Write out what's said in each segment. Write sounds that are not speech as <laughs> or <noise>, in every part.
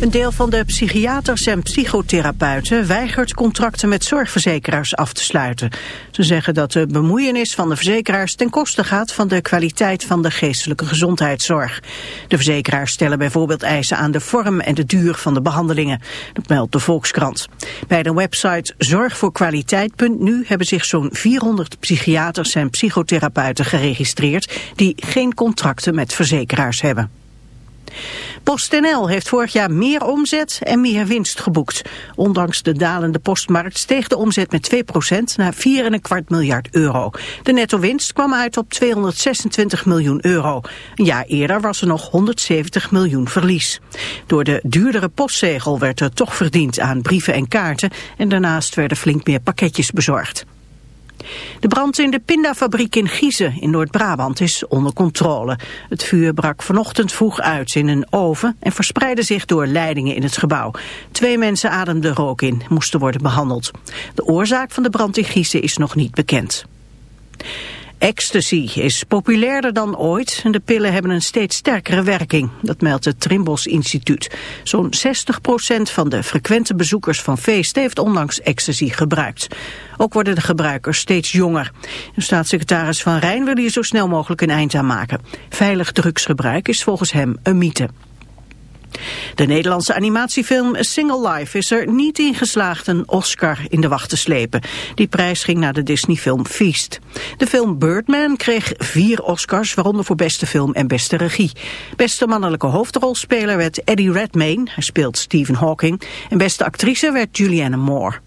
Een deel van de psychiaters en psychotherapeuten weigert contracten met zorgverzekeraars af te sluiten. Ze zeggen dat de bemoeienis van de verzekeraars ten koste gaat van de kwaliteit van de geestelijke gezondheidszorg. De verzekeraars stellen bijvoorbeeld eisen aan de vorm en de duur van de behandelingen. Dat meldt de Volkskrant. Bij de website zorgvoorkwaliteit.nu hebben zich zo'n 400 psychiaters en psychotherapeuten geregistreerd die geen contracten met verzekeraars hebben. PostNL heeft vorig jaar meer omzet en meer winst geboekt. Ondanks de dalende postmarkt steeg de omzet met 2% naar 4,25 miljard euro. De netto-winst kwam uit op 226 miljoen euro. Een jaar eerder was er nog 170 miljoen verlies. Door de duurdere postzegel werd er toch verdiend aan brieven en kaarten... en daarnaast werden flink meer pakketjes bezorgd. De brand in de pindafabriek in Giezen in Noord-Brabant is onder controle. Het vuur brak vanochtend vroeg uit in een oven en verspreidde zich door leidingen in het gebouw. Twee mensen ademden rook in, moesten worden behandeld. De oorzaak van de brand in Giezen is nog niet bekend. Ecstasy is populairder dan ooit en de pillen hebben een steeds sterkere werking. Dat meldt het Trimbos Instituut. Zo'n 60% van de frequente bezoekers van feesten heeft onlangs ecstasy gebruikt. Ook worden de gebruikers steeds jonger. De staatssecretaris Van Rijn wil hier zo snel mogelijk een eind aan maken. Veilig drugsgebruik is volgens hem een mythe. De Nederlandse animatiefilm Single Life is er niet in geslaagd een Oscar in de wacht te slepen. Die prijs ging naar de Disney-film Feast. De film Birdman kreeg vier Oscars, waaronder voor beste film en beste regie. Beste mannelijke hoofdrolspeler werd Eddie Redmayne, hij speelt Stephen Hawking. En beste actrice werd Julianne Moore.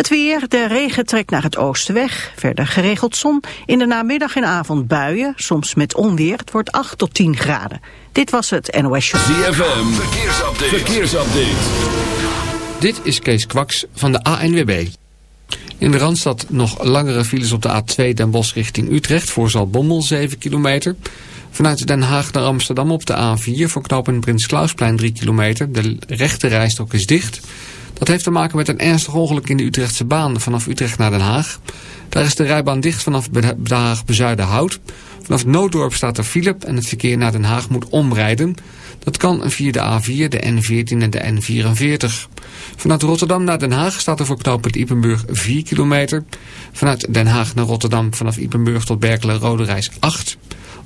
Het weer, de regen trekt naar het oosten weg. Verder geregeld zon. In de namiddag en avond buien, soms met onweer. Het wordt 8 tot 10 graden. Dit was het NOS Show. ZFM, verkeersupdate. verkeersupdate. Dit is Kees Kwaks van de ANWB. In de Randstad nog langere files op de A2 Den Bosch richting Utrecht... voor Zalbommel 7 kilometer... Vanuit Den Haag naar Amsterdam op de A4 voor knooppunt Prins Klausplein 3 kilometer. De rechte rijstok is dicht. Dat heeft te maken met een ernstig ongeluk in de Utrechtse baan vanaf Utrecht naar Den Haag. Daar is de rijbaan dicht vanaf Den Haag Bezuidenhout. Vanaf Nooddorp staat er file en het verkeer naar Den Haag moet omrijden. Dat kan via de A4, de N14 en de N44. Vanuit Rotterdam naar Den Haag staat er voor knooppunt Ipenburg 4 kilometer. Vanuit Den Haag naar Rotterdam vanaf Ipenburg tot Berkelen-Rode Reis 8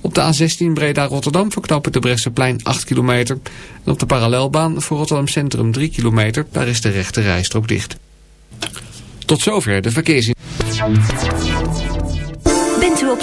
op de A16 Breda-Rotterdam verknappen de Bresseplein 8 kilometer. En op de parallelbaan voor Rotterdam Centrum 3 kilometer. Daar is de rechte rijstrook dicht. Tot zover de verkeersin.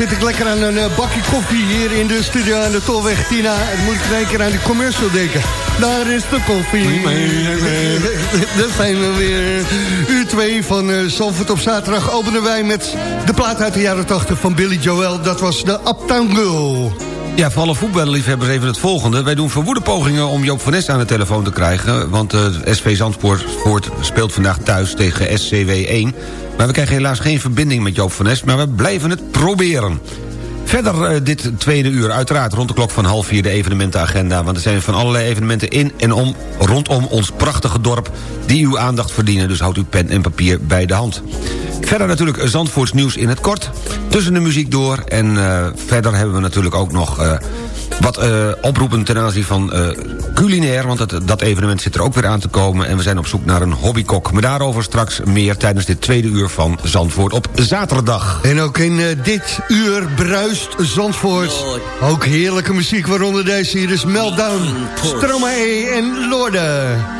Zit ik lekker aan een uh, bakje koffie hier in de studio aan de Tolweg Tina. En moet ik in één keer aan die commercial denken. Daar is de koffie. <laughs> Daar zijn we weer. Uur 2 van uh, Zalvoort op zaterdag openen wij met de plaat uit de jaren 80 van Billy Joel. Dat was de Uptown Girl. Ja, voor alle voetballiefhebbers even het volgende. Wij doen verwoede pogingen om Joop van Nes aan de telefoon te krijgen... want uh, SV Zandvoort speelt vandaag thuis tegen SCW 1... Maar we krijgen helaas geen verbinding met Joop van Nes... maar we blijven het proberen. Verder uh, dit tweede uur, uiteraard rond de klok van half vier de evenementenagenda... want er zijn van allerlei evenementen in en om, rondom ons prachtige dorp... die uw aandacht verdienen, dus houdt uw pen en papier bij de hand. Verder natuurlijk Zandvoorts nieuws in het kort, tussen de muziek door... en uh, verder hebben we natuurlijk ook nog... Uh, wat uh, oproepen ten aanzien van uh, culinair... want het, dat evenement zit er ook weer aan te komen... en we zijn op zoek naar een hobbykok. Maar daarover straks meer tijdens dit tweede uur van Zandvoort op zaterdag. En ook in uh, dit uur bruist Zandvoort. Ook heerlijke muziek, waaronder deze hier is Meltdown, Stromae en Lorde.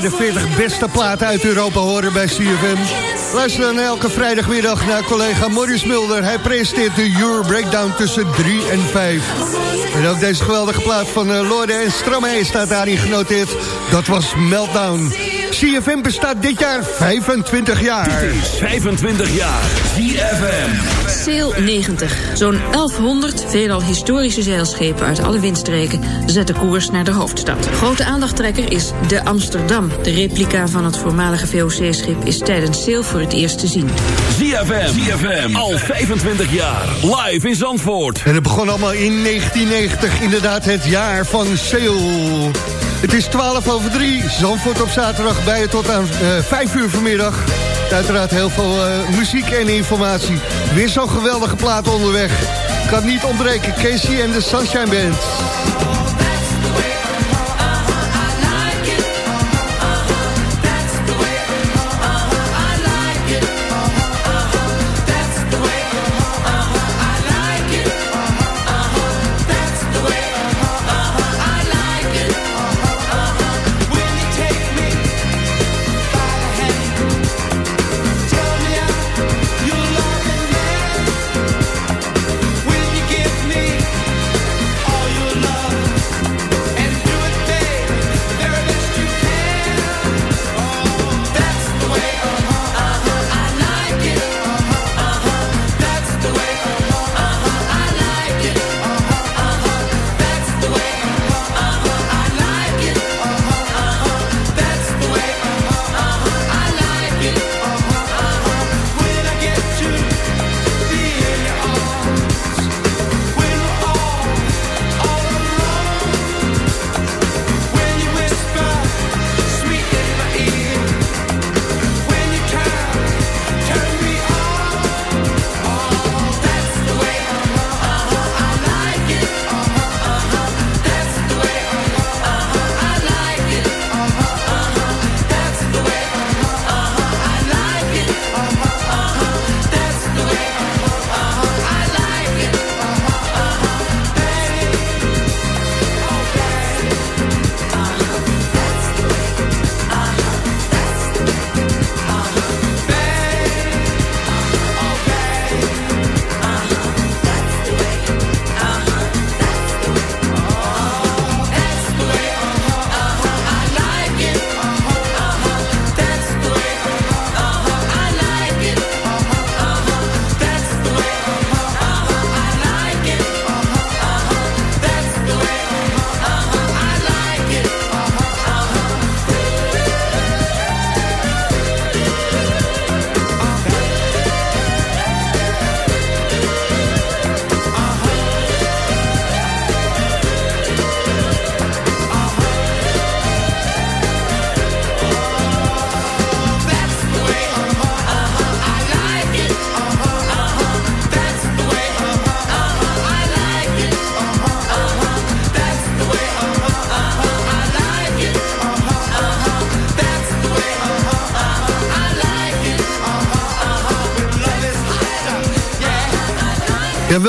De 40 beste platen uit Europa horen bij CFM? Luister dan elke vrijdagmiddag naar collega Maurice Mulder. Hij presenteert de Euro Breakdown tussen 3 en 5. En ook deze geweldige plaat van uh, Lorde en Stromae staat daarin genoteerd. Dat was Meltdown. CFM bestaat dit jaar 25 jaar. Dit is 25 jaar. CFM. Sail 90. Zo'n 1100 veelal historische zeilschepen uit alle windstreken zetten koers naar de hoofdstad. Grote aandachttrekker is de Amsterdam. De replica van het voormalige VOC-schip is tijdens Sail voor het eerst te zien. ZFM. ZFM. Al 25 jaar. Live in Zandvoort. En het begon allemaal in 1990. Inderdaad het jaar van Sail. Het is 12 over 3. Zandvoort op zaterdag bij je tot aan uh, eh, 5 uur vanmiddag. Uiteraard heel veel uh, muziek en informatie. Weer zo'n geweldige plaat onderweg. Kan niet ontbreken. Casey en de Sunshine Band.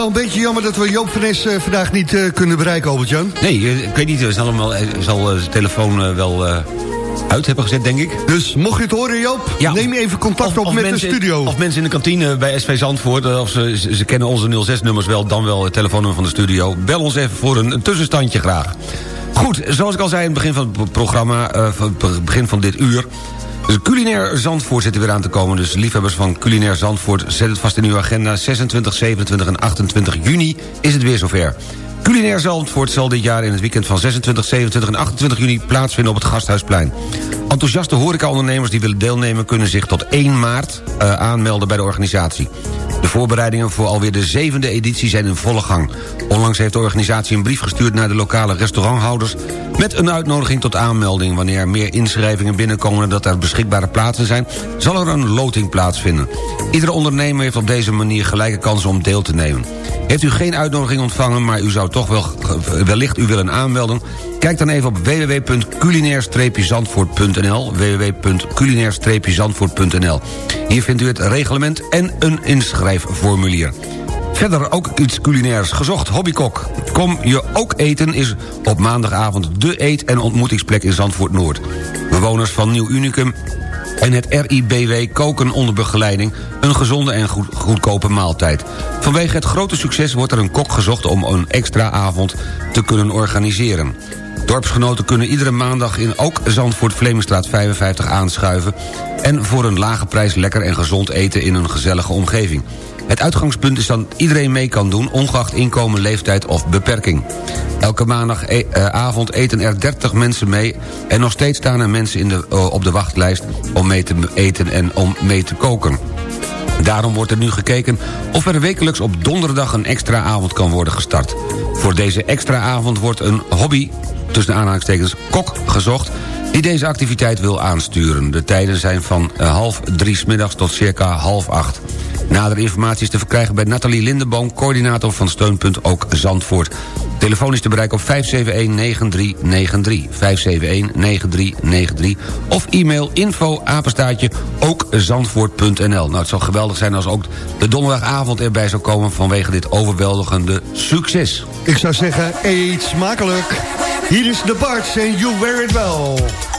Wel een beetje jammer dat we Joop van Nes uh, vandaag niet uh, kunnen bereiken, Albert-Jan. Nee, uh, ik weet niet, we zal, hem wel, zal zijn telefoon wel uit hebben gezet, denk ik. Dus mocht je het horen, Joop, ja. neem even contact op met de studio. Of mensen in de kantine bij SV Zandvoort, of ze, ze, ze kennen onze 06-nummers wel, dan wel het telefoonnummer van de studio. Bel ons even voor een, een tussenstandje graag. Goed, zoals ik al zei in het begin van het programma, het begin van dit uur... Dus culinair Zandvoort zit er weer aan te komen. Dus liefhebbers van culinair Zandvoort, zet het vast in uw agenda. 26, 27 en 28 juni is het weer zover. Culinair Zandvoort zal dit jaar in het weekend van 26, 27 en 28 juni plaatsvinden op het Gasthuisplein. Enthousiaste horecaondernemers die willen deelnemen... kunnen zich tot 1 maart uh, aanmelden bij de organisatie. De voorbereidingen voor alweer de zevende editie zijn in volle gang. Onlangs heeft de organisatie een brief gestuurd naar de lokale restauranthouders... met een uitnodiging tot aanmelding. Wanneer er meer inschrijvingen binnenkomen en dat er beschikbare plaatsen zijn... zal er een loting plaatsvinden. Iedere ondernemer heeft op deze manier gelijke kansen om deel te nemen. Heeft u geen uitnodiging ontvangen, maar u zou toch wel wellicht u willen aanmelden... Kijk dan even op www.culinair-zandvoort.nl www.culinair-zandvoort.nl Hier vindt u het reglement en een inschrijfformulier. Verder ook iets culinairs gezocht, hobbykok. Kom je ook eten is op maandagavond de eet- en ontmoetingsplek in Zandvoort Noord. Bewoners van Nieuw Unicum en het RIBW Koken onder begeleiding... een gezonde en goed, goedkope maaltijd. Vanwege het grote succes wordt er een kok gezocht... om een extra avond te kunnen organiseren. Dorpsgenoten kunnen iedere maandag in ook Zandvoort Vlemingstraat 55 aanschuiven... en voor een lage prijs lekker en gezond eten in een gezellige omgeving. Het uitgangspunt is dat iedereen mee kan doen... ongeacht inkomen, leeftijd of beperking. Elke maandagavond eten er 30 mensen mee... en nog steeds staan er mensen in de, op de wachtlijst... om mee te eten en om mee te koken. Daarom wordt er nu gekeken of er wekelijks op donderdag een extra avond kan worden gestart. Voor deze extra avond wordt een hobby, tussen aanhalingstekens kok, gezocht die deze activiteit wil aansturen. De tijden zijn van uh, half drie smiddags tot circa half acht. Nadere informatie is te verkrijgen bij Nathalie Lindenboom... coördinator van Steunpunt Ook Zandvoort. Telefoon is te bereiken op 571-9393. 571-9393. Of e-mail info apenstaatje ookzandvoort.nl. Nou, het zou geweldig zijn als ook de donderdagavond erbij zou komen... vanwege dit overweldigende succes. Ik zou zeggen, eet smakelijk. Hier is de Barts en You Wear It Well.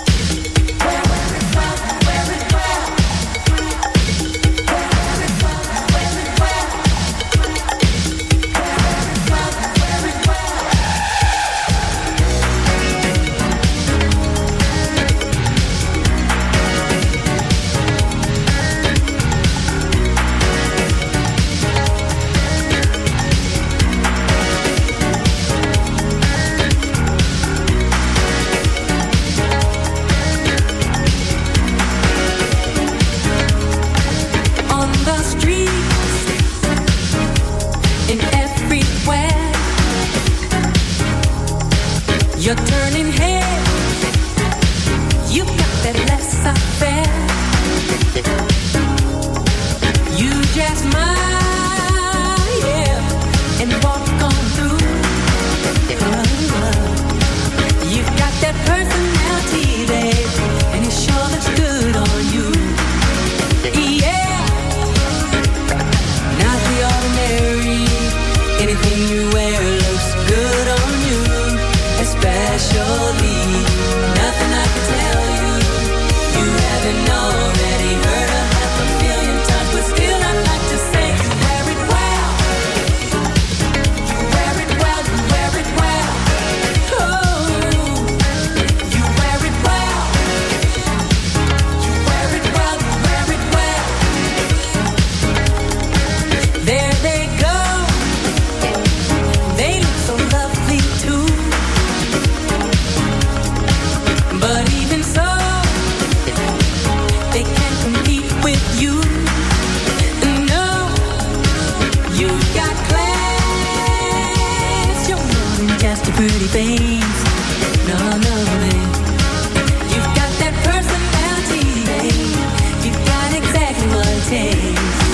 takes.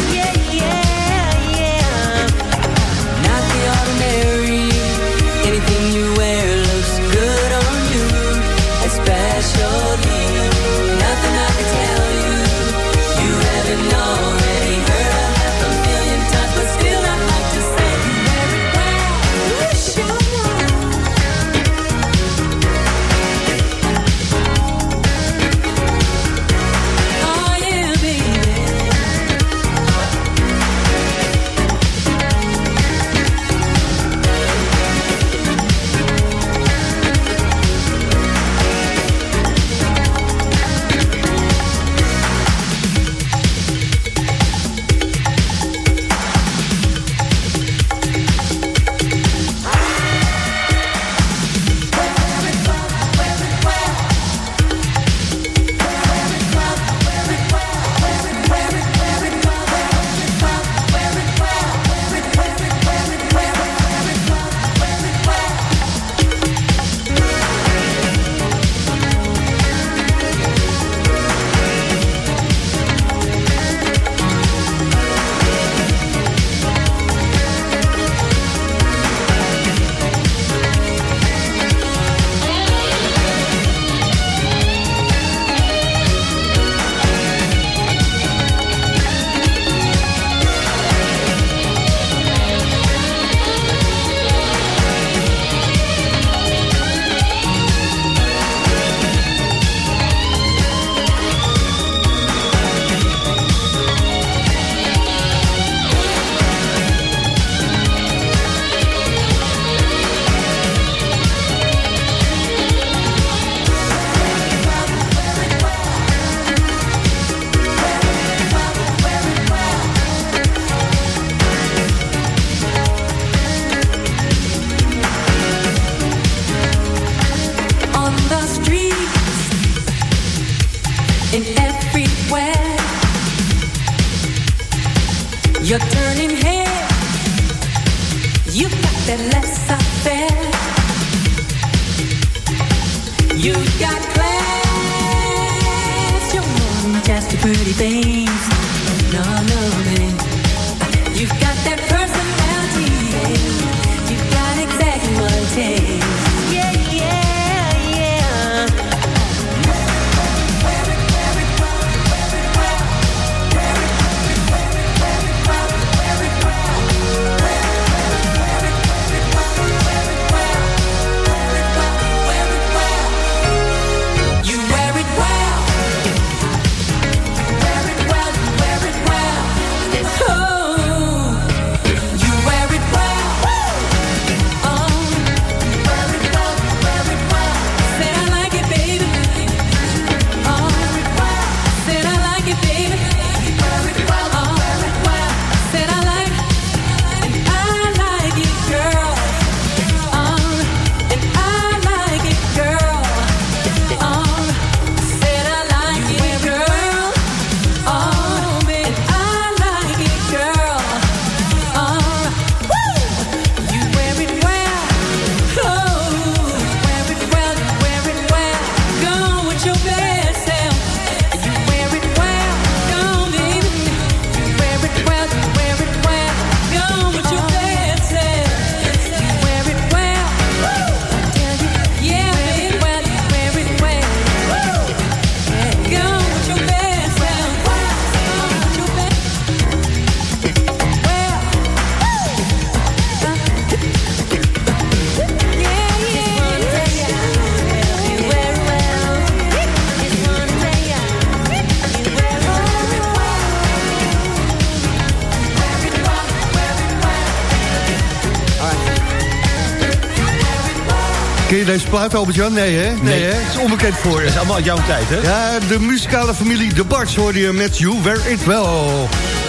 Deze plaat, Albert-Jan? Nee, hè? Nee, Nee. hè? Het is onbekend voor je. Dat is allemaal jouw tijd, hè? Ja, de muzikale familie De Barts hoorde je met You Wear It Well.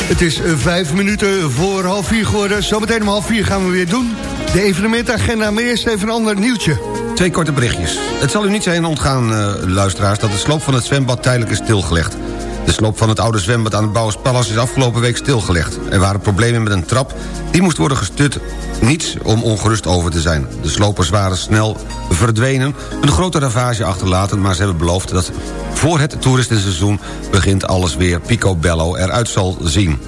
Het is eh, vijf minuten voor half vier geworden. Zometeen om half vier gaan we weer doen. De evenementagenda, maar eerst even een ander nieuwtje. Twee korte berichtjes. Het zal u niet zijn ontgaan, eh, luisteraars... dat de sloop van het zwembad tijdelijk is stilgelegd. De sloop van het oude zwembad aan het Bouwers is afgelopen week stilgelegd. Er waren problemen met een trap, die moest worden gestut. Niets om ongerust over te zijn. De slopers waren snel verdwenen, een grote ravage achterlaten... maar ze hebben beloofd dat voor het toeristenseizoen begint alles weer picobello eruit zal zien.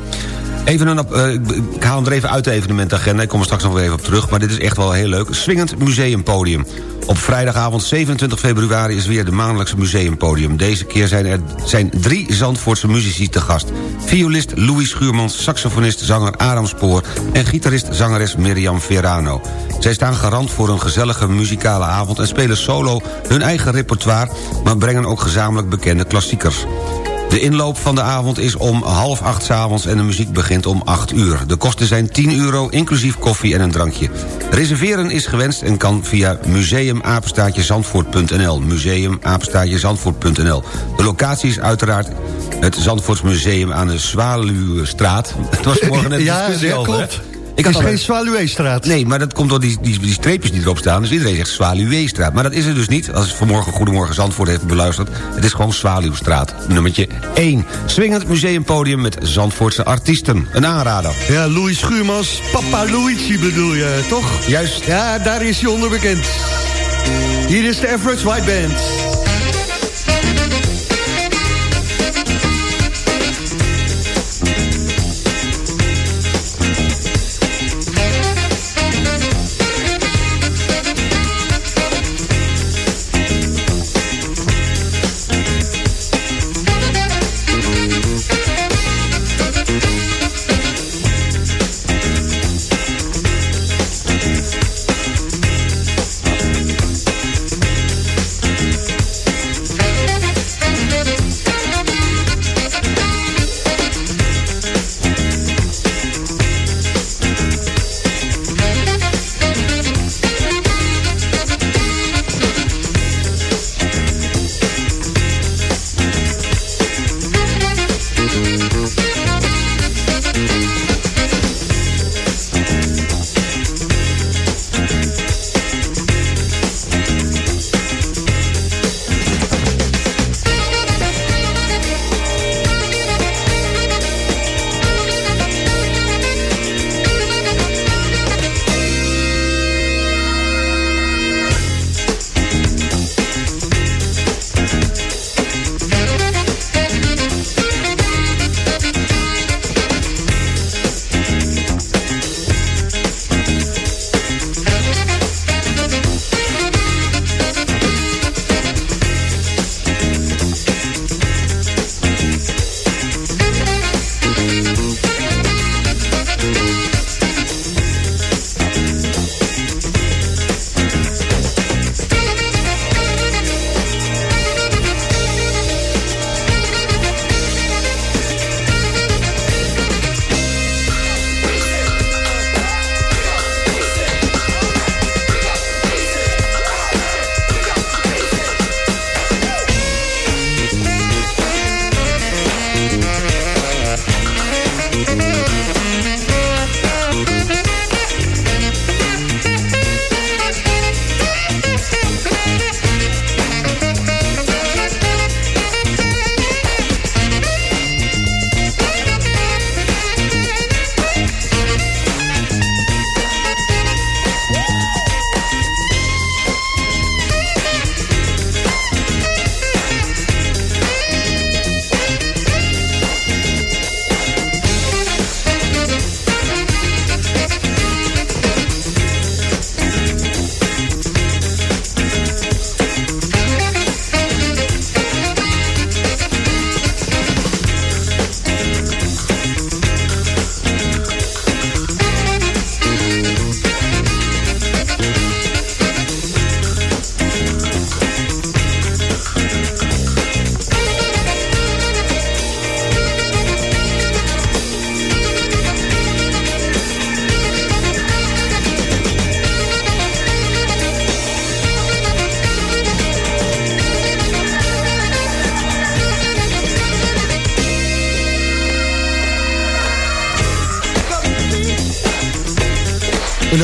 Even een, eh, ik haal hem er even uit de evenementagenda. Ik kom er straks nog weer even op terug. Maar dit is echt wel heel leuk. Swingend museumpodium. Op vrijdagavond 27 februari is weer de maandelijkse museumpodium. Deze keer zijn er zijn drie Zandvoortse muzici te gast. Violist Louis Schuurmans, saxofonist zanger Adam Spoor... en gitarist-zangeres Mirjam Verano. Zij staan garant voor een gezellige muzikale avond... en spelen solo hun eigen repertoire... maar brengen ook gezamenlijk bekende klassiekers. De inloop van de avond is om half acht 's avonds en de muziek begint om 8 uur. De kosten zijn 10 euro, inclusief koffie en een drankje. Reserveren is gewenst en kan via museumapenstaatjezandvoort.nl museumapenstaatjezandvoort.nl De locatie is uiteraard het Zandvoortsmuseum aan de Zwaluwstraat. <laughs> Het was morgen net Ja, discussie ja, hè? Ik Het is geen Zwaluweestraat. Nee, maar dat komt door die, die, die streepjes die erop staan. Dus iedereen zegt Zwaluweestraat. Maar dat is het dus niet. Als je vanmorgen Goedemorgen Zandvoort heeft beluisterd. Het is gewoon Zwaluwstraat. Nummertje 1. Swingend museumpodium met Zandvoortse artiesten. Een aanrader. Ja, Louis Schuurmans, Papa Luigi bedoel je, toch? Juist. Ja, daar is hij onder bekend. Hier is de Average White Band.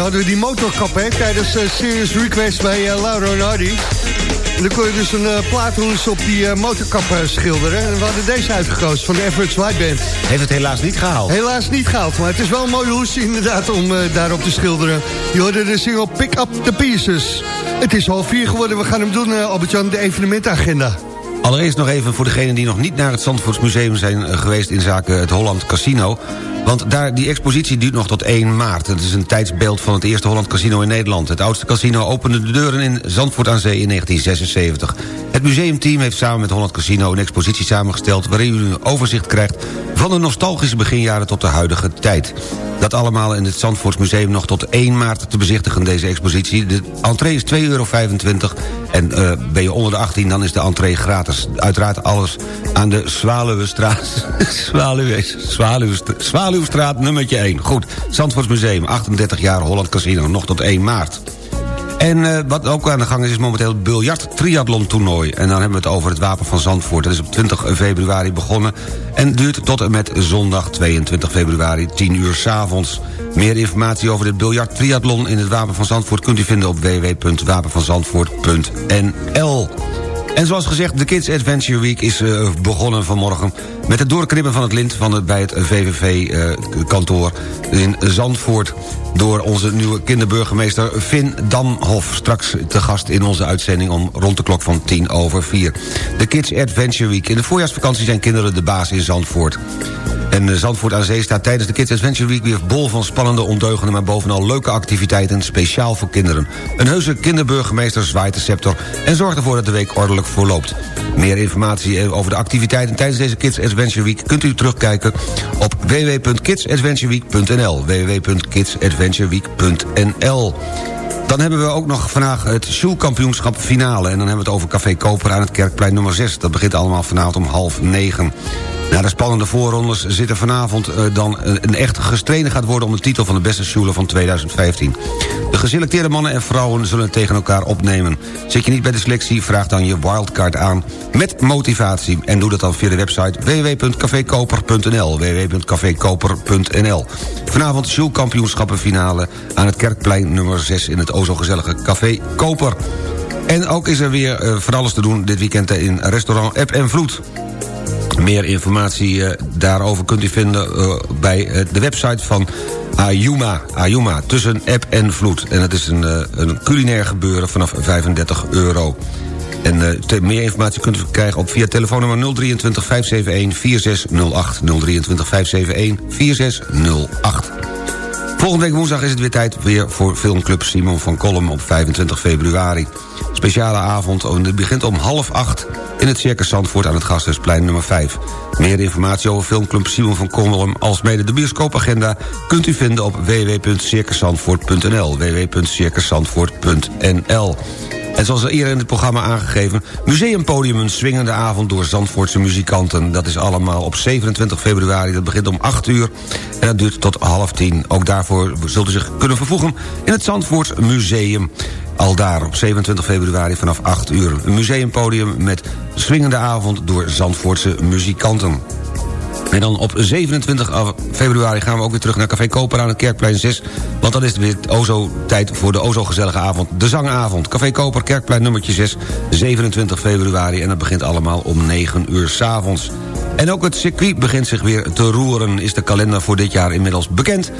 Hadden we die motorkap hè, tijdens uh, Serious Request bij uh, Laura en Hardy. En dan kon je dus een uh, plaathoes op die uh, motorkap schilderen. En we hadden deze uitgekozen van de Everett White Band. Heeft het helaas niet gehaald. Helaas niet gehaald, maar het is wel een mooie hoes inderdaad om daarop te schilderen. Je hoorde de single Pick Up The Pieces. Het is half vier geworden, we gaan hem doen, Albert-Jan, de evenementagenda. Allereerst nog even voor degenen die nog niet naar het Zandvoortsmuseum zijn eh, geweest... in zaken het Holland Casino. Want daar, die expositie duurt nog tot 1 maart. Het is een tijdsbeeld van het eerste Holland Casino in Nederland. Het oudste casino opende de deuren in Zandvoort aan Zee in 1976. Het museumteam heeft samen met Holland Casino een expositie samengesteld... waarin u een overzicht krijgt van de nostalgische beginjaren tot de huidige tijd. Dat allemaal in het Zandvoortsmuseum nog tot 1 maart te bezichtigen, deze expositie. De entree is 2,25 euro en uh, ben je onder de 18, dan is de entree gratis. Uiteraard alles aan de Zwaluwestraat. <laughs> Zwaluwe, Zwaluwestraat, Zwaluwestraat nummertje 1. Goed, Zandvoortsmuseum, 38 jaar Holland Casino, nog tot 1 maart. En uh, wat ook aan de gang is, is momenteel het biljart triathlon toernooi. En dan hebben we het over het Wapen van Zandvoort. Dat is op 20 februari begonnen en duurt tot en met zondag 22 februari, 10 uur s avonds. Meer informatie over dit biljart triathlon in het Wapen van Zandvoort... kunt u vinden op www.wapenvanzandvoort.nl. En zoals gezegd, de Kids Adventure Week is uh, begonnen vanmorgen... met het doorknippen van het lint van het, bij het VVV-kantoor uh, in Zandvoort... door onze nieuwe kinderburgemeester Finn Damhof. Straks te gast in onze uitzending om rond de klok van tien over vier. De Kids Adventure Week. In de voorjaarsvakantie zijn kinderen de baas in Zandvoort. En uh, Zandvoort aan Zee staat tijdens de Kids Adventure Week... weer bol van spannende, ondeugende, maar bovenal leuke activiteiten... speciaal voor kinderen. Een heuse kinderburgemeester zwaait de scepter... en zorgt ervoor dat de week ordelijk voorloopt. Meer informatie over de activiteiten tijdens deze Kids Adventure Week... kunt u terugkijken op www.kidsadventureweek.nl www.kidsadventureweek.nl dan hebben we ook nog vandaag het Sjoelkampioenschap finale. En dan hebben we het over Café Koper aan het Kerkplein nummer 6. Dat begint allemaal vanavond om half negen. Na de spannende voorrondes zit er vanavond uh, dan een, een echt gestreden gaat worden... om de titel van de beste Sjoeler van 2015. De geselecteerde mannen en vrouwen zullen het tegen elkaar opnemen. Zit je niet bij de selectie, vraag dan je wildcard aan met motivatie. En doe dat dan via de website www.cafekoper.nl www.cafekoper.nl Vanavond Sjoelkampioenschappenfinale aan het Kerkplein nummer 6... in het o zo gezellige Café Koper. En ook is er weer uh, van alles te doen dit weekend in restaurant App en Vloed. Meer informatie uh, daarover kunt u vinden uh, bij uh, de website van Ayuma. Ayuma, tussen app en vloed. En het is een, een culinair gebeuren vanaf 35 euro. En meer informatie kunt u krijgen op via telefoonnummer 023 571 4608. 023 571 4608. Volgende week woensdag is het weer tijd weer voor filmclub Simon van Kolm op 25 februari. Speciale avond, het begint om half acht in het Circus Zandvoort aan het Gasthuisplein nummer 5. Meer informatie over filmclub Simon van Kolm als mede de bioscoopagenda kunt u vinden op www.circuszandvoort.nl www.circuszandvoort.nl en zoals eerder in het programma aangegeven... Museumpodium een swingende avond door Zandvoortse muzikanten. Dat is allemaal op 27 februari. Dat begint om 8 uur en dat duurt tot half 10. Ook daarvoor zult u zich kunnen vervoegen in het Zandvoorts Museum. Al daar op 27 februari vanaf 8 uur. Een museumpodium met swingende avond door Zandvoortse muzikanten. En dan op 27 af- februari gaan we ook weer terug naar Café Koper aan het Kerkplein 6. Want dan is het weer Ozo tijd voor de Ozo gezellige avond. De zangavond. Café Koper, Kerkplein nummertje 6, 27 februari. En dat begint allemaal om 9 uur s'avonds. En ook het circuit begint zich weer te roeren. Is de kalender voor dit jaar inmiddels bekend.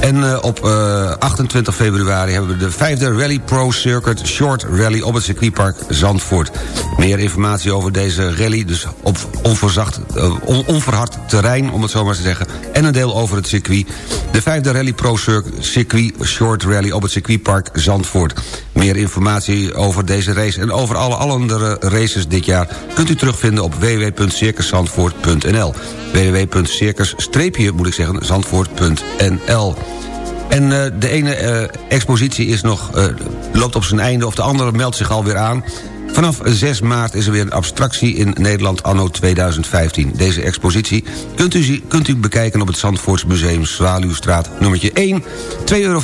En eh, op eh, 28 februari hebben we de vijfde Rally Pro Circuit Short Rally op het circuitpark Zandvoort. Meer informatie over deze rally, dus op onverzacht, eh, on- onverhard terrein, om het zo maar te zeggen. En een deel over het circuit. De vijfde Rally Pro Cir- Circuit Short Rally op het circuitpark Zandvoort. Meer informatie over deze race en over alle andere races dit jaar... kunt u terugvinden op www.circuszandvoort.nl www.circus- en eh, de ene eh, expositie is nog, eh, loopt op zijn einde... of de andere meldt zich alweer aan. Vanaf 6 maart is er weer een abstractie in Nederland anno 2015. Deze expositie kunt u, kunt u bekijken op het Zandvoorts Museum Zwaluwstraat nummertje 1. 2,25 euro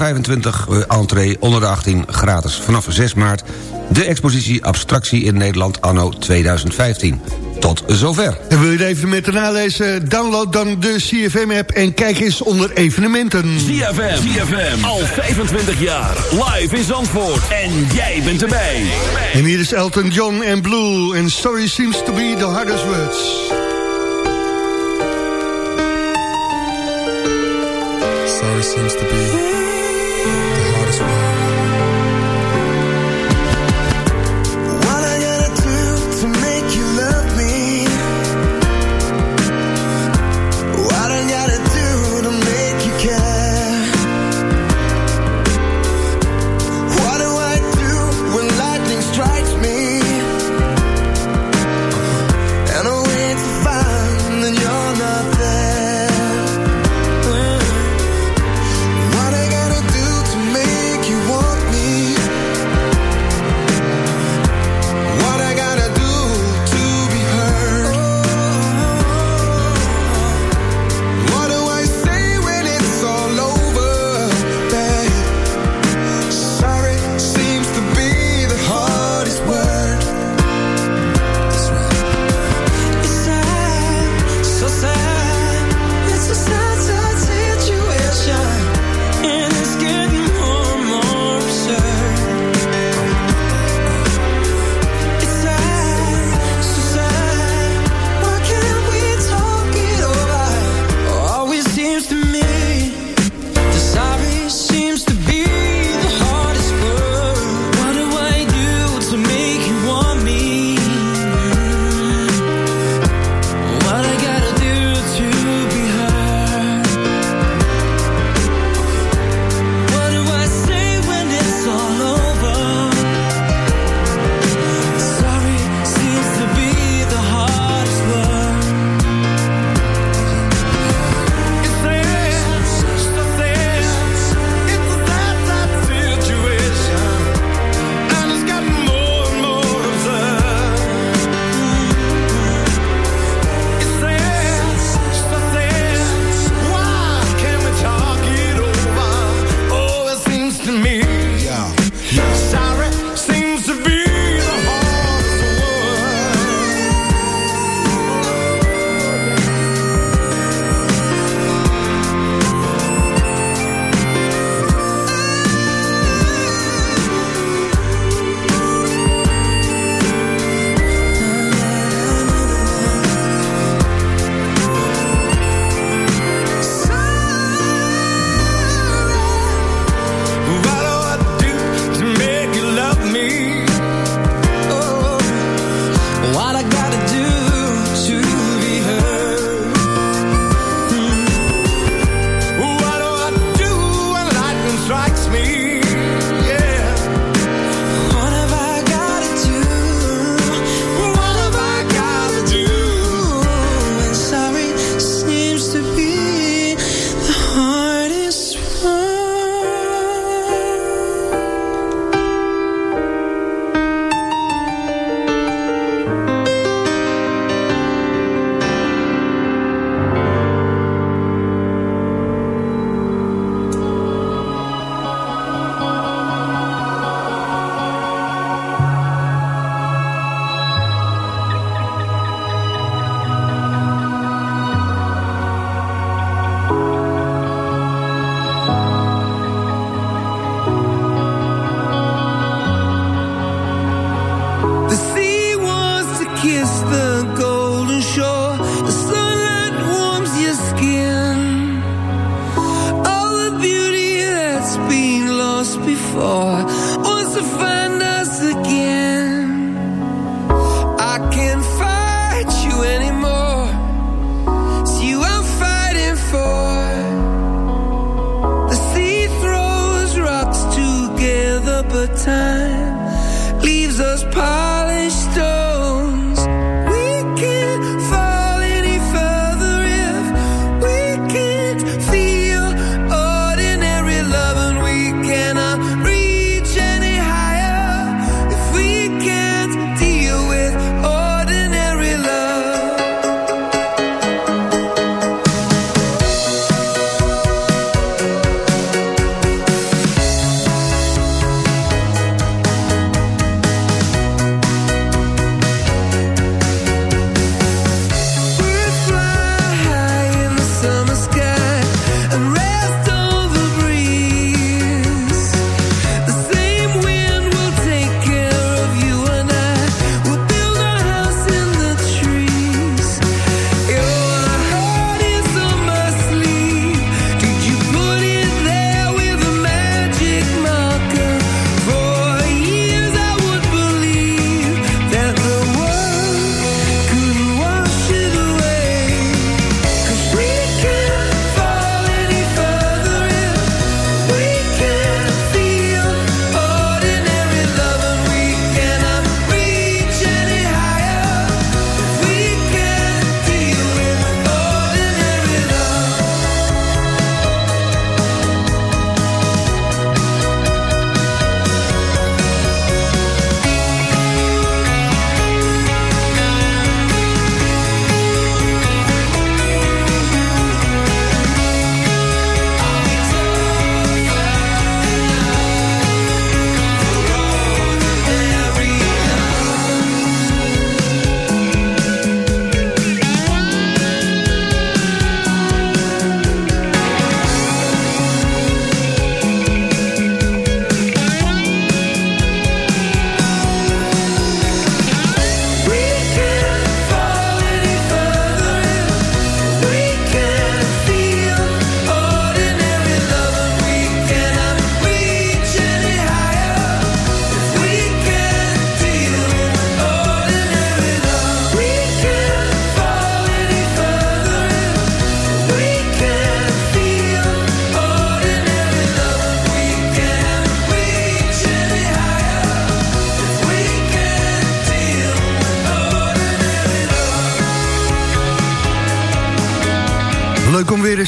entree onder de 18 gratis. Vanaf 6 maart de expositie abstractie in Nederland anno 2015. Tot zover. En wil je de evenementen nalezen? Download dan de CFM-app en kijk eens onder evenementen. ZFM, ZFM, al 25 jaar, live in Zandvoort. En jij bent erbij. En hier is Elton John en Blue. En sorry seems to be the hardest words. Sorry seems to be the hardest word.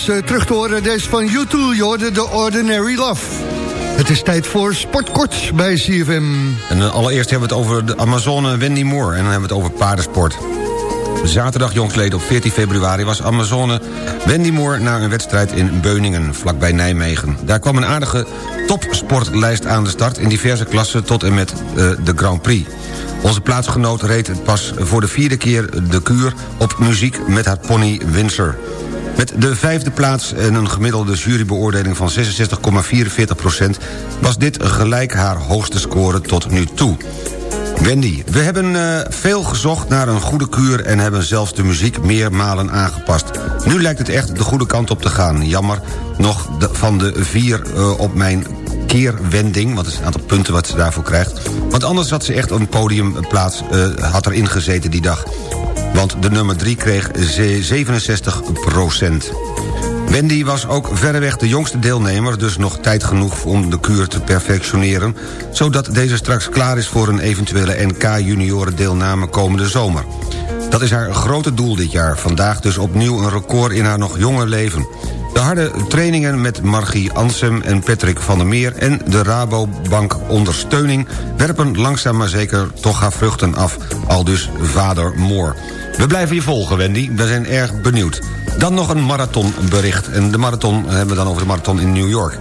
Eh, terug te horen. Deze van U2, je hoorde The Ordinary Love. Het is tijd voor Sportkort bij CFM. En eh, allereerst hebben we het over de Amazone Wendy Moore... en dan hebben we het over paardensport. Zaterdag jongsleden op 14 februari was Amazone Wendy Moore... naar een wedstrijd in Beuningen, vlakbij Nijmegen. Daar kwam een aardige topsportlijst aan de start... in diverse klassen tot en met eh, de Grand Prix. Onze plaatsgenoot reed pas voor de vierde keer de kuur op muziek met haar pony Windsor. Met de vijfde plaats en een gemiddelde jurybeoordeling van 66,44% was dit gelijk haar hoogste score tot nu toe. Wendy, we hebben eh, veel gezocht naar een goede kuur... en hebben zelfs de muziek meermalen aangepast. Nu lijkt het echt de goede kant op te gaan. Jammer nog van de vier eh, op mijn keerwending... want is een aantal punten wat ze daarvoor krijgt. Want anders had ze echt een podiumplaats eh, had erin gezeten die dag. Want de nummer 3 kreeg ze- 67 procent. Wendy was ook verreweg de jongste deelnemer... dus nog tijd genoeg om de kuur te perfectioneren... zodat deze straks klaar is voor een eventuele NK-junioren deelname komende zomer. Dat is haar grote doel dit jaar. Vandaag dus opnieuw een record in haar nog jonge leven. De harde trainingen met Margie Ansem en Patrick van der Meer... en de Rabobank ondersteuning werpen langzaam maar zeker toch haar vruchten af. Al dus vader Moor. We blijven je volgen, Wendy. We zijn erg benieuwd. Dan nog een marathonbericht. En de marathon hebben we dan over de marathon in New York.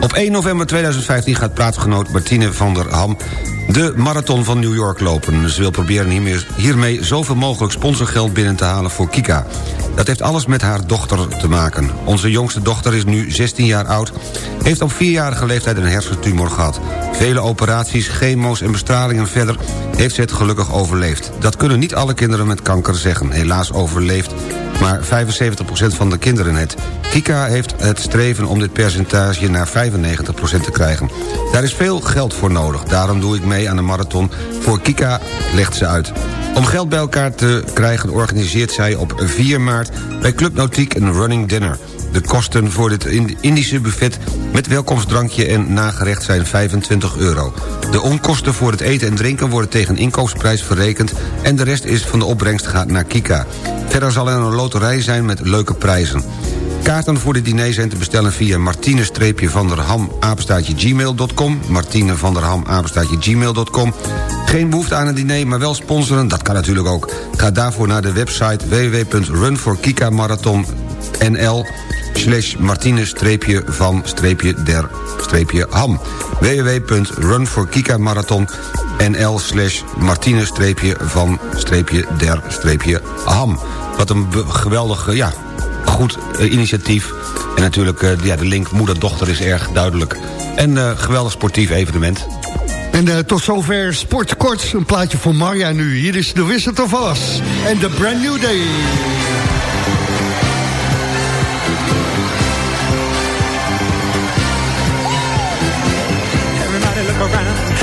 Op 1 november 2015 gaat plaatsgenoot Martine van der Ham... de marathon van New York lopen. Ze wil proberen hiermee, zoveel mogelijk sponsorgeld binnen te halen voor Kika. Dat heeft alles met haar dochter te maken. Onze jongste dochter is nu 16 jaar oud... heeft op vierjarige leeftijd een hersentumor gehad. Vele operaties, chemo's en bestralingen verder... heeft ze het gelukkig overleefd. Dat kunnen niet alle kinderen met kanker zeggen. Helaas overleeft maar 75% van de kinderen het. Kika heeft het streven om dit percentage naar 95% te krijgen. Daar is veel geld voor nodig, daarom doe ik mee aan de marathon voor Kika, legt ze uit. Om geld bij elkaar te krijgen organiseert zij op 4 maart bij Club Nautiek een running dinner. De kosten voor dit Indische buffet met welkomstdrankje en nagerecht zijn 25 euro. De onkosten voor het eten en drinken worden tegen inkoopsprijs verrekend... en de rest is van de opbrengst gaat naar Kika. Verder zal er een loterij zijn met leuke prijzen. Kaarten voor dit diner zijn te bestellen via martine-vanderham gmail.com martine vanderham gmail.com Geen behoefte aan een diner, maar wel sponsoren, dat kan natuurlijk ook. Ga daarvoor naar de website www.runforkikamarathon.nl slash martine-van-der-ham www.runforkikamarathon.nl slash martine-van-der-ham Wat een geweldig, ja, goed eh, initiatief. En natuurlijk, eh, ja, de link moeder-dochter is erg duidelijk. En eh, geweldig sportief evenement. En tot zover Sport Kort. Een plaatje voor Marja nu. Hier is de Wizard of Oz. En The Brand New Day.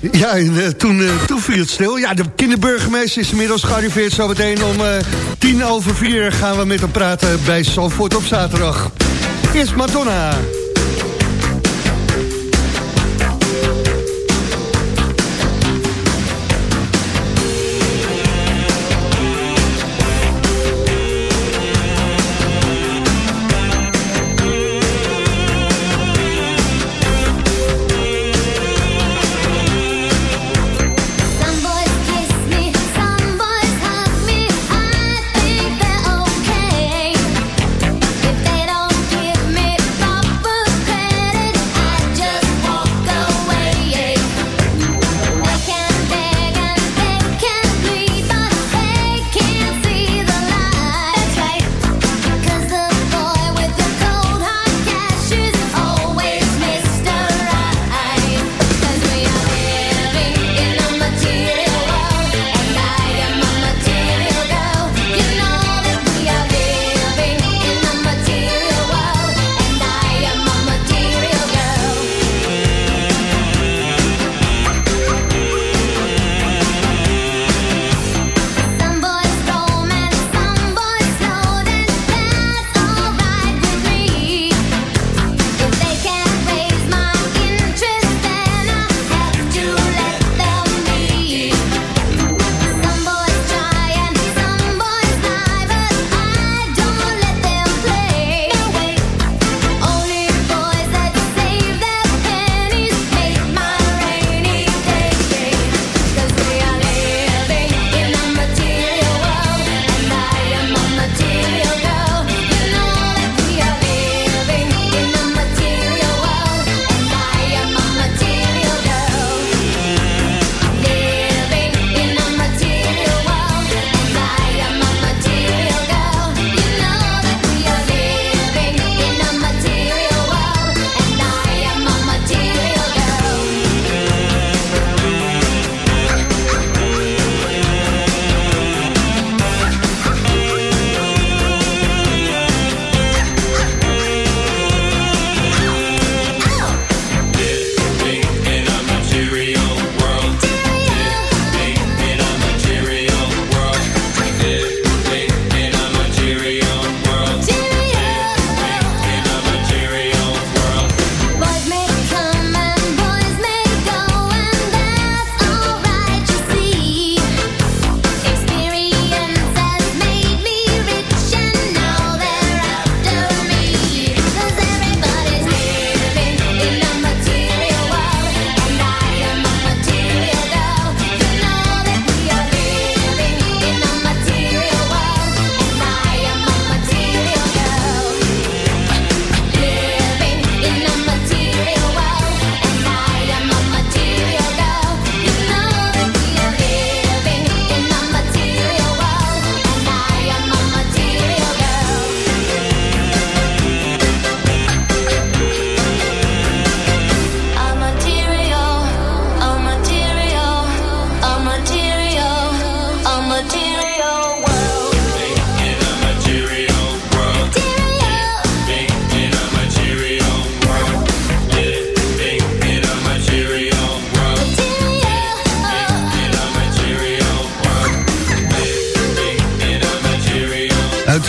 Ja, en eh, toen, eh, toen viel het stil. Ja, de kinderburgemeester is inmiddels gearriveerd. Zometeen om eh, tien over vier gaan we met hem praten bij Zandvoort op zaterdag. Eerst Madonna.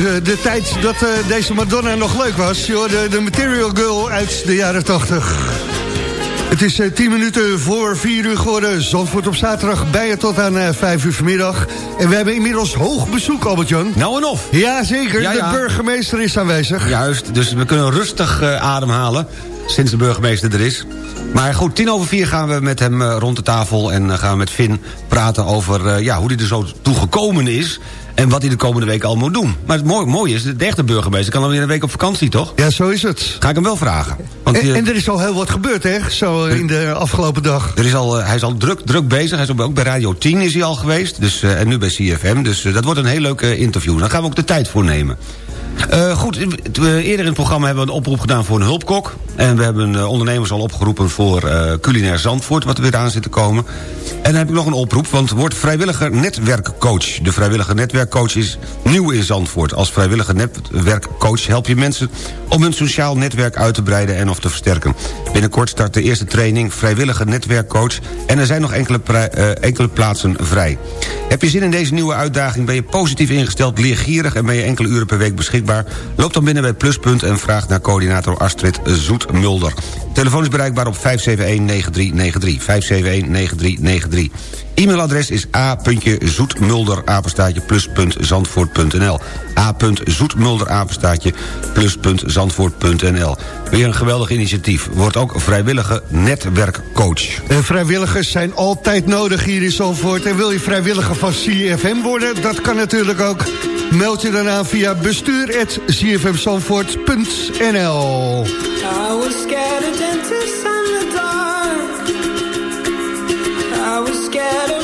De tijd dat eh, deze Madonna nog leuk was. Hoorde de Material Girl uit de jaren 80. Het is eh, 10 minuten voor 4 uur geworden. Zandvoort op zaterdag bij je tot aan eh, 5 uur vanmiddag. En we hebben inmiddels hoog bezoek, Albert-Jan. Nou en of. Ja, zeker. Ja, ja. De burgemeester is aanwezig. Juist, dus we kunnen rustig eh, ademhalen... sinds de burgemeester er is. Maar goed, tien over vier gaan we met hem eh, rond de tafel... en eh, gaan we met Finn praten over eh, ja, hoe hij er zo toe gekomen is... en wat hij de komende week al moet doen. Maar het mooie, mooie is, de echte burgemeester kan alweer een week op vakantie, toch? Ja, zo is het. Ga ik hem wel vragen. Want, En, eh, en er is al heel wat gebeurd, hè? Zo in de afgelopen dag. er is al, eh, hij is al druk, druk bezig. Hij is ook bij Radio 10 is hij al geweest. Dus, eh, en nu bij CFM. Dus dat wordt een heel leuk interview. Daar gaan we ook de tijd voor nemen. Eh, goed, eh, eerder in het programma hebben we een oproep gedaan voor een hulpkok. En we hebben eh, ondernemers al opgeroepen voor eh, culinair Zandvoort... wat er weer aan zit te komen. En dan heb ik nog een oproep, want word vrijwilliger netwerkcoach. De vrijwillige netwerkcoach is nieuw in Zandvoort. Als vrijwillige netwerkcoach help je mensen om hun sociaal netwerk uit te breiden en of te versterken. Binnenkort start de eerste training vrijwillige netwerkcoach... en er zijn nog enkele, eh, enkele plaatsen vrij. Heb je zin in deze nieuwe uitdaging? Ben je positief ingesteld, leergierig... en ben je enkele uren per week beschikbaar? Loop dan binnen bij Pluspunt en vraag naar coördinator Astrid Zoet-Mulder. Telefoon is bereikbaar op 571-9393. 571-9393. E-mailadres is a.zoetmulder apenstaatje plus.zandvoort.nl Weer een geweldig initiatief. Wordt ook vrijwillige netwerkcoach. En vrijwilligers zijn altijd nodig hier in Zandvoort. En wil je vrijwilliger van CFM worden? Dat kan natuurlijk ook. Meld je dan aan via bestuur.cfmzandvoort.nl I was scared of dentists and the dark. I was scared of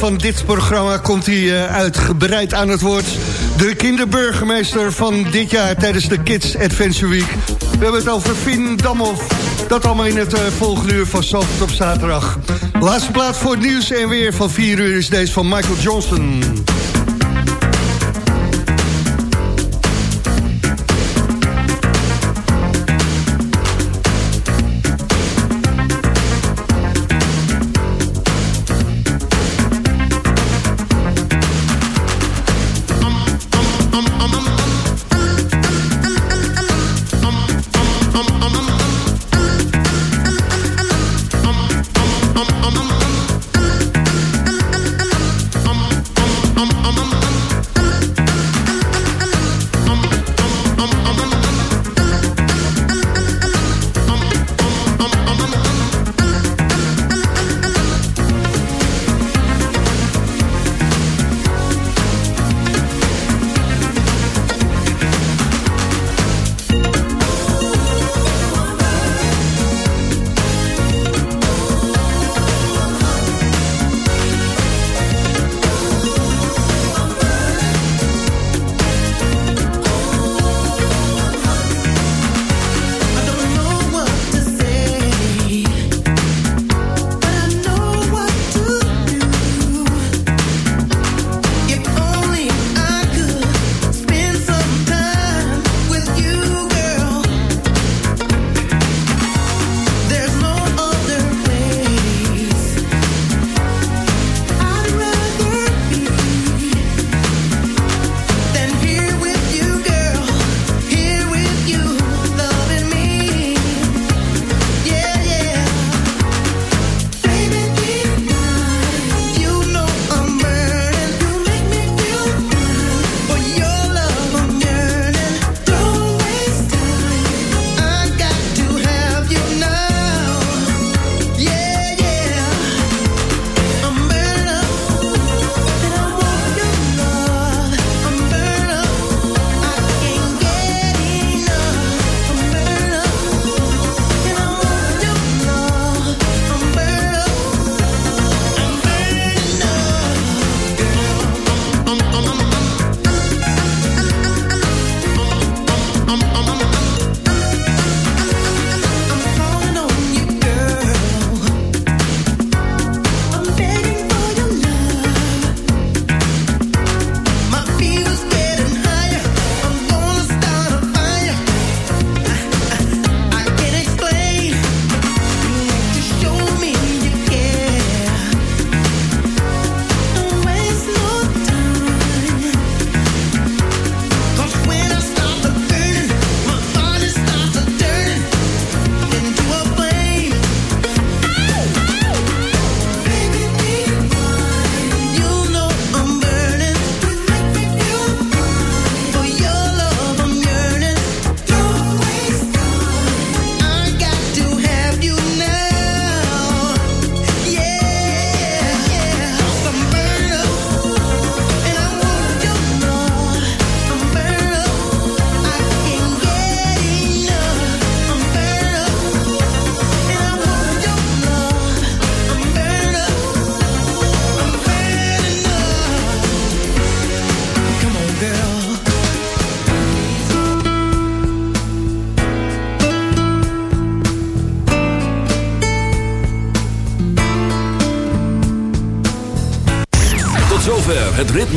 van dit programma komt hij uh, uitgebreid aan het woord. De kinderburgemeester van dit jaar tijdens de Kids Adventure Week. We hebben het over Finn Damhoff. Dat allemaal in het uh, volgende uur van Zandvoort op zaterdag. Laatste plaats voor het nieuws en weer van 4 uur is deze van Michael Johnson.